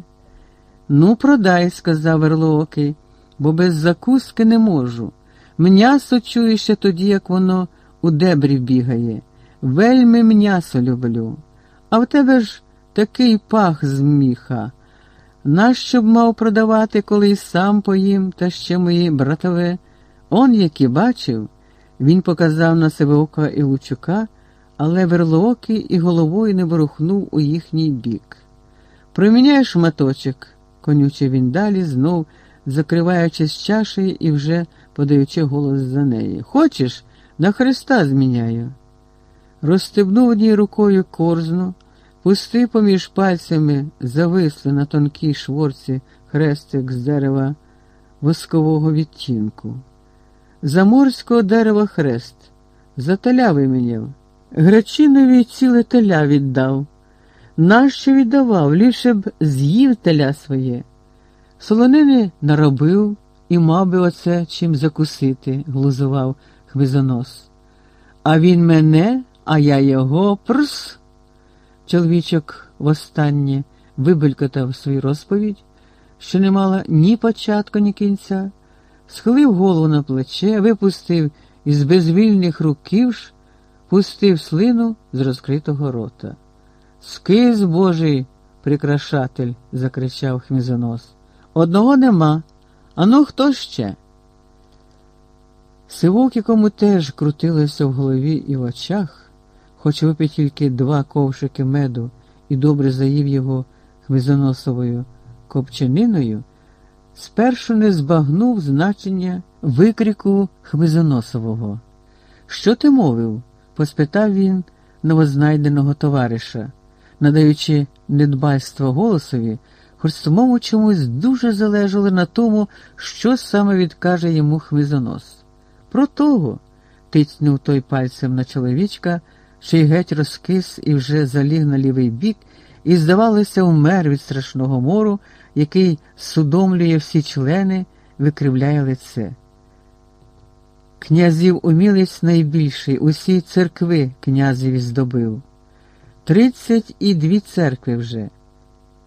Speaker 1: Ну, продай, сказав Верлоокий, бо без закуски не можу. М'ясо чую ще тоді, як воно у дебрі бігає. Вельми м'ясо люблю. А в тебе ж такий пах з міха. Нащо б мав продавати, коли й сам поїм, та ще мої братове? Он які бачив, він показав на себе ока і Лучука, але верлоокий і головою не ворухнув у їхній бік. Проміняєш шматочок, конючив він далі, знов закриваючись чашею і вже подаючи голос за неї. Хочеш, на Христа зміняю. Розстебнув однією рукою корзну, пустив поміж пальцями, зависли на тонкій шворці хрестик з дерева воскового відтінку. Заморського дерева хрест, за теля виміняв. Гречинові ціле теля віддав. Нащо віддавав, ліпше б з'їв теля своє. Солонини наробив і мав би оце чим закусити, глузував хвизонос. А він мене, а я його прс. Чоловічок востаннє вибелькотав свою розповідь, що не мала ні початку, ні кінця, схилив голову на плече, випустив із безвільних рук ківш, пустив слину з розкритого рота. Скиз Божий, прикрашатель, закричав хмізонос. Одного нема. Ану хто ще? Сивок, якому теж крутилося в голові і в очах, хоч випив тільки два ковшики меду і добре заїв його хмизоносовою копчениною, спершу не збагнув значення викріку хмизоносового. Що ти мовив? поспитав він новознайденого товариша, надаючи недбальство голосові, хоч самому чомусь дуже залежало на тому, що саме відкаже йому хмизонос. Про того, тицнув той пальцем на чоловічка, що й геть розкис і вже заліг на лівий бік, і, здавалося, умер від страшного мору, який судомлює всі члени, викривляє лице. Князів умілець найбільший, усі церкви князеві здобив. Тридцять і дві церкви вже.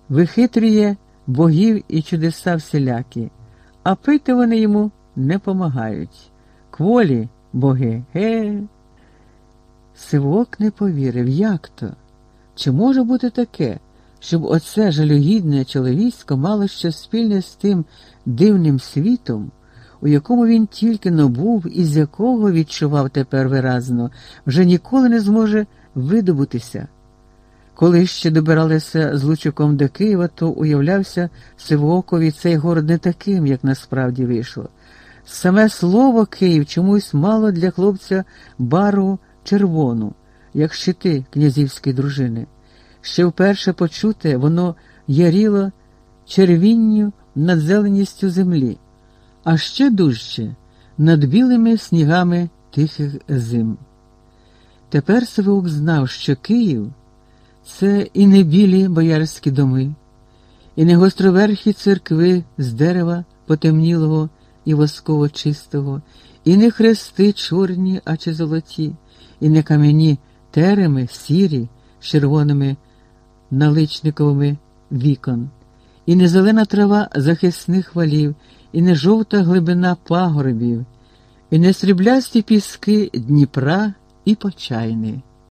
Speaker 1: Вихитрює богів і чудеса всілякі, а пити вони йому не помагають. Кволі боги, ге. Сивок не повірив, як то? Чи може бути таке, щоб оце жалюгідне чоловіцько мало щось спільне з тим дивним світом, у якому він тільки набув і з якого відчував тепер виразно, вже ніколи не зможе видобутися? Коли ще добиралися з Лучуком до Києва, то уявлявся Сивокові цей город не таким, як насправді вийшло. Саме слово Київ чомусь мало для хлопця бару червону, як щити князівської дружини. Ще вперше почуте, воно яріло червінню над зеленістю землі, а ще дужче над білими снігами тихих зим. Тепер Сивок знав, що Київ Це і не білі боярські доми, і не гостроверхі церкви з дерева потемнілого і восково чистого, і не хрести чорні, а чи золоті, і не кам'яні тереми сірі з червоними наличниковими вікон, і не зелена трава захисних валів, і не жовта глибина пагорбів, і не сріблясті піски Дніпра і Почайни.